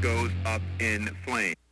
goes up in flames.